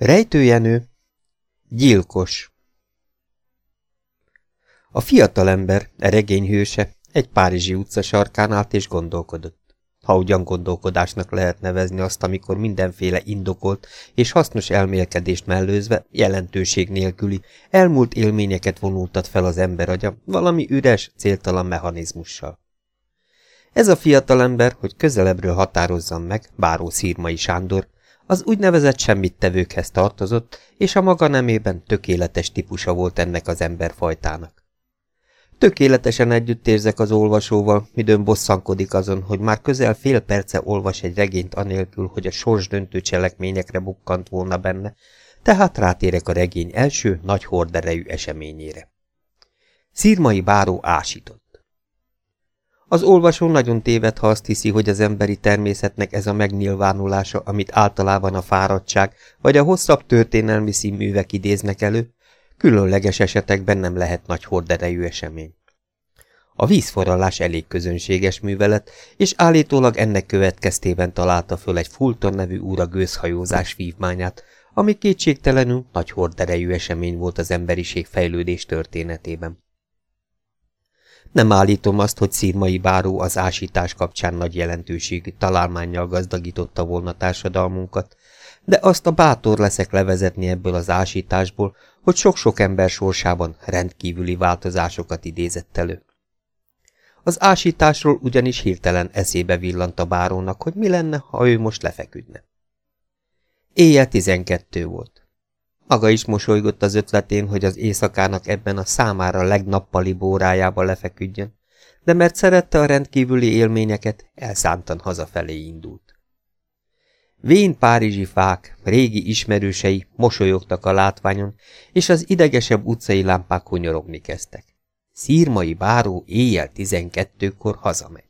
Rejtőjenő, gyilkos. A fiatalember, a regény hőse, egy párizsi utca sarkán állt és gondolkodott. Ha ugyan gondolkodásnak lehet nevezni azt, amikor mindenféle indokolt és hasznos elmélkedést mellőzve, jelentőség nélküli, elmúlt élményeket vonultat fel az ember agya valami üres, céltalan mechanizmussal. Ez a fiatalember, hogy közelebbről határozzam meg, Báró Szírmai Sándor, az úgynevezett semmittevőkhez tartozott, és a maga nemében tökéletes típusa volt ennek az emberfajtának. Tökéletesen együtt érzek az olvasóval, midőn bosszankodik azon, hogy már közel fél perce olvas egy regényt anélkül, hogy a sorsdöntő cselekményekre bukkant volna benne, tehát rátérek a regény első, nagy horderejű eseményére. Szírmai báró ásított. Az olvasó nagyon téved, ha azt hiszi, hogy az emberi természetnek ez a megnyilvánulása, amit általában a fáradtság vagy a hosszabb történelmi színművek idéznek elő, különleges esetekben nem lehet nagy horderejű esemény. A vízforralás elég közönséges művelet, és állítólag ennek következtében találta föl egy Fulton nevű úra gőzhajózás vívmányát, ami kétségtelenül nagy horderejű esemény volt az emberiség fejlődés történetében. Nem állítom azt, hogy szírmai báró az ásítás kapcsán nagy jelentőségű találmányjal gazdagította volna társadalmunkat, de azt a bátor leszek levezetni ebből az ásításból, hogy sok-sok ember sorsában rendkívüli változásokat idézett elő. Az ásításról ugyanis hirtelen eszébe villant a bárónak, hogy mi lenne, ha ő most lefeküdne. Éjjel tizenkettő volt. Maga is mosolygott az ötletén, hogy az éjszakának ebben a számára legnappali bórájába lefeküdjön, de mert szerette a rendkívüli élményeket, elszántan hazafelé indult. Vén párizsi fák, régi ismerősei mosolyogtak a látványon, és az idegesebb utcai lámpák hunyorogni kezdtek. Szírmai báró éjjel tizenkettőkor hazamegy.